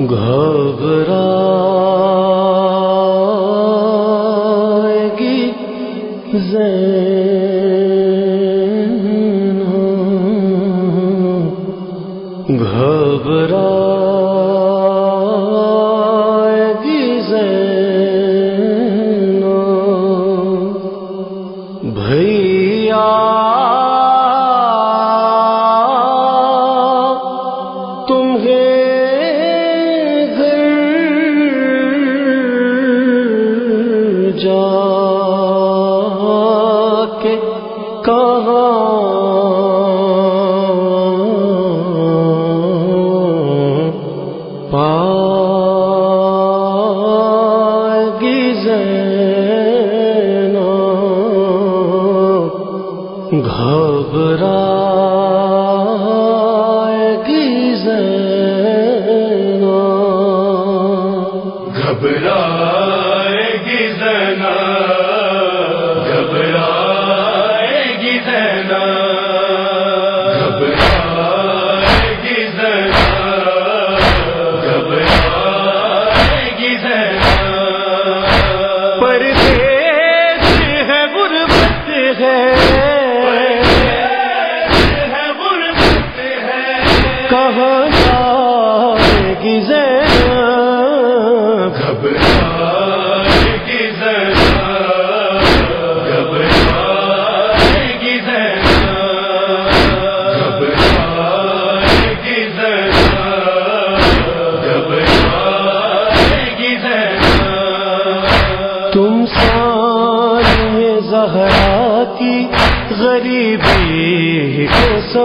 گھبرا گی زین گھبرا گی زین بھیا گھبرا گھبرا پر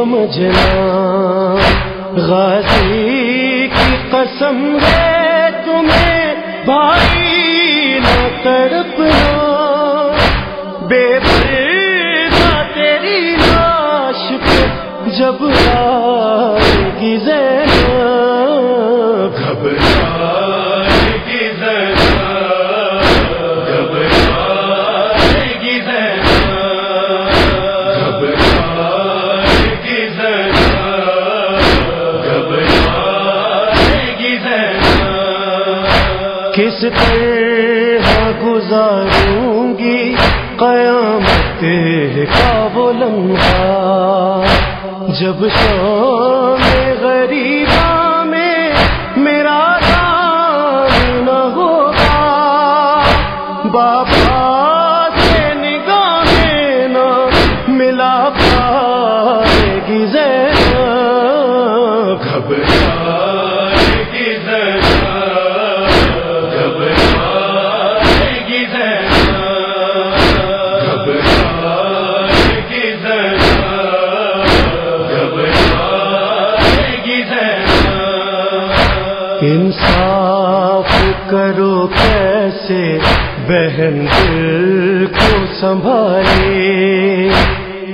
سمجھنا غازی کی قسم ہے تمہیں بھائی نہ تڑپنا۔ بے پردہ تیری لاش پہ جب آئے گی زینب کس طرح گزاروں گی قیامت کا وہ لمحہ جب شام غریب بہن دل کو سنبھالے،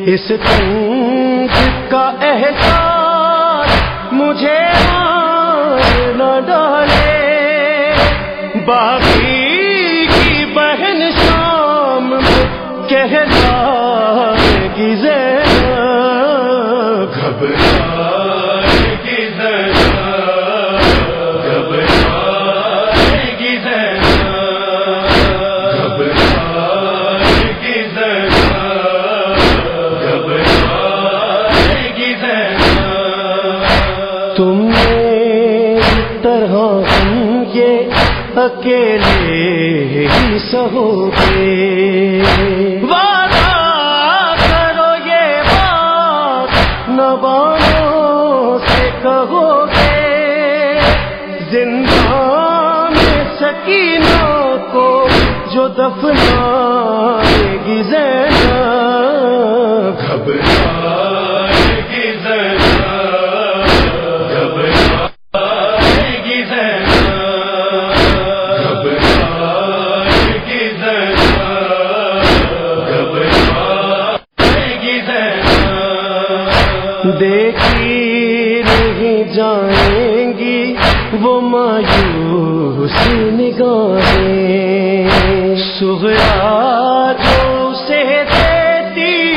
اس تنگ کا احساس مجھے مار نہ ڈالے۔ باقی کی بہن شام میں کہلا گی زینب اکیلے ہی سہو گے وعدہ کرو یہ بات نوانوں سے کہو گے زندان میں سکینہ کو جو دفنائے گی زینب۔ گھبرا دیکھی نہیں جائیں گی، وہ مایوس نگاہیں۔ سغرا جو سے دیتی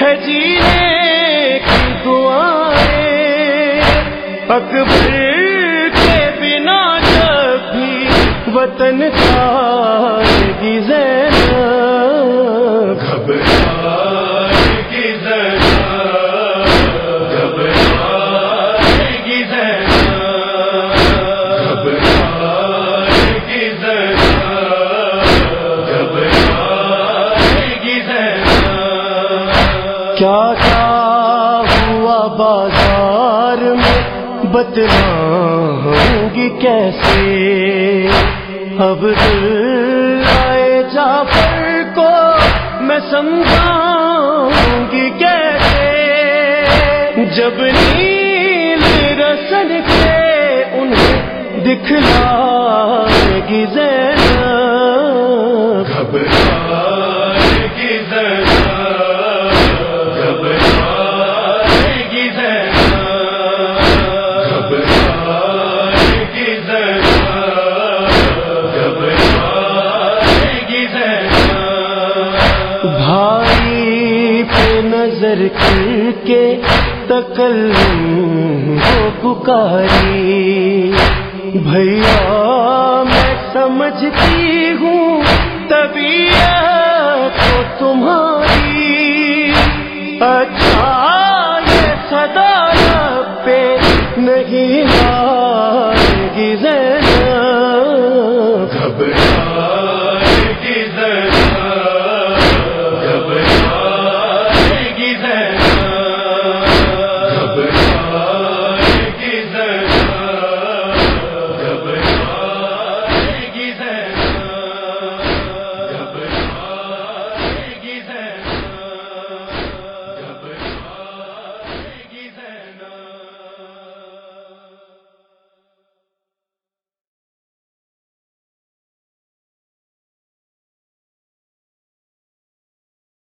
ہے جینے کی دعائیں۔ کیا کیا ہوا بازار میں بتلاؤں گی کیسے؟ اب دل آئے جعفر کو میں سمجھاؤں گی کیسے؟ جب نیل رسن کے انہیں دکھلائے گی زینب شکل وہ پکاری۔ بھیا، میں سمجھتی ہوں طبیعت کو تمہاری۔ اچھا یہ صدا پہ نہیں